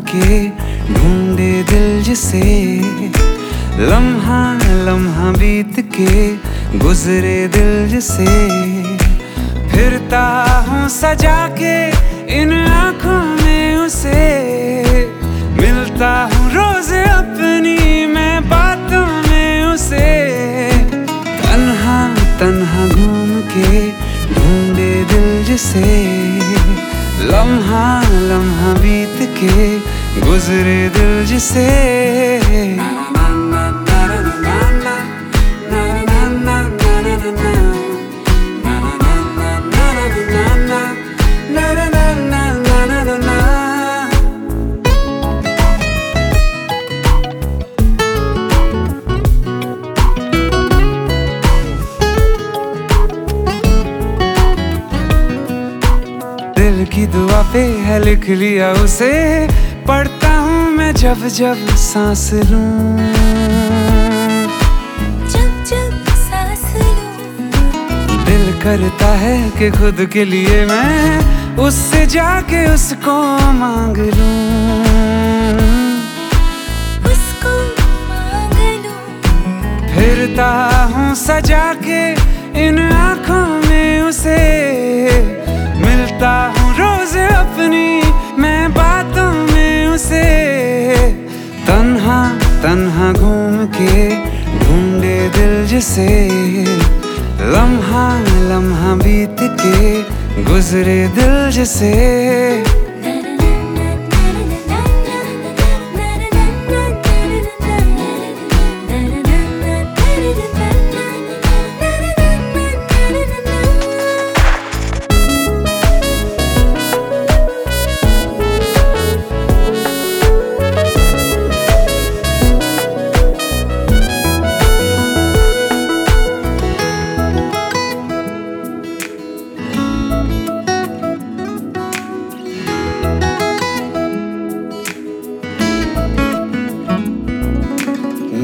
के ढूंढे दिल जिसे। लम्हा लम्हा बीत के गुजरे दिल जिसे। फिरता हूँ सजा के इन आँखों में उसे। मिलता हूँ रोज अपनी मैं बातों में उसे। तन्हा तन्हा घूम के ढूंढे दिल जिसे। लम्हा लम्हा बीत के गुजरे दिल जिसे की दुआ पे है लिख लिया उसे। पढ़ता हूँ मैं जब जब सांस लूँ। जब जब सांस लूँ। दिल करता है कि खुद के लिए मैं उससे जाके उसको मांग लूँ। उसको मांग लूँ। फिरता हूँ सजा के इन तन्हा घूम के ढूंढे दिल जिसे। लम्हा लम्हा बीत के गुजरे दिल जिसे।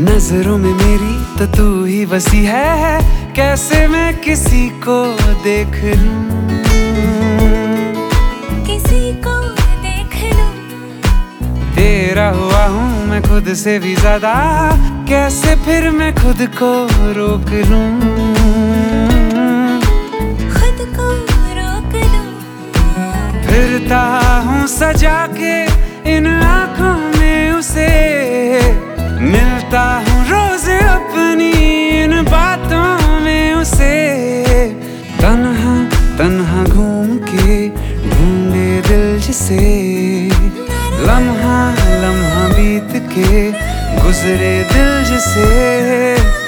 नज़रों में मेरी तो तू ही बसी है। कैसे मैं किसी को देख लूँ? किसी को देख लूँ। तेरा हुआ हूँ मैं खुद से भी ज़्यादा। कैसे फिर मैं खुद को रोक लूँ? खुद को रोक लूँ। फिरता हूँ सजा के जिसे लम्हा लम्हा बीत के गुजरे दिल जिसे।